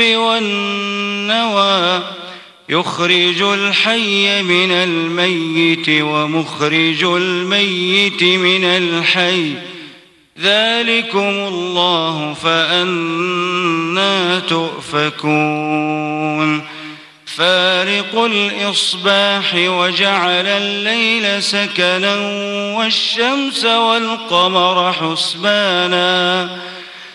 والنوى يخرج الحي من الميت ومخرج الميت من الحي. ذلكم الله فأنا تؤفكون. فارق الإصباح وجعل الليل سكنا والشمس والقمر حسبانا.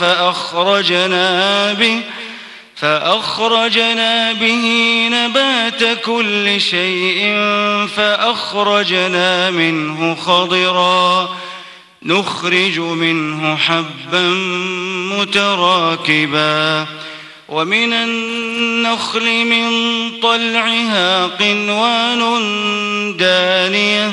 فأخرجنا به فأخرجنا به نبات كل شيء فأخرجنا منه خضرا نخرج منه حبا متراكبا. ومن النخل من طلعها قنوان دانية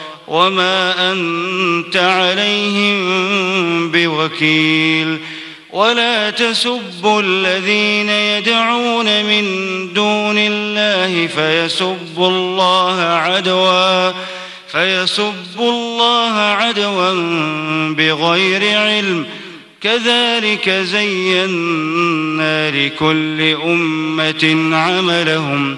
وما أنت عليهم بوكيل ولا تسبوا الذين يدعون من دون الله فيسبوا الله عدوا فيسبوا الله عدوا بغير علم كذلك زينا لكل أمة عملهم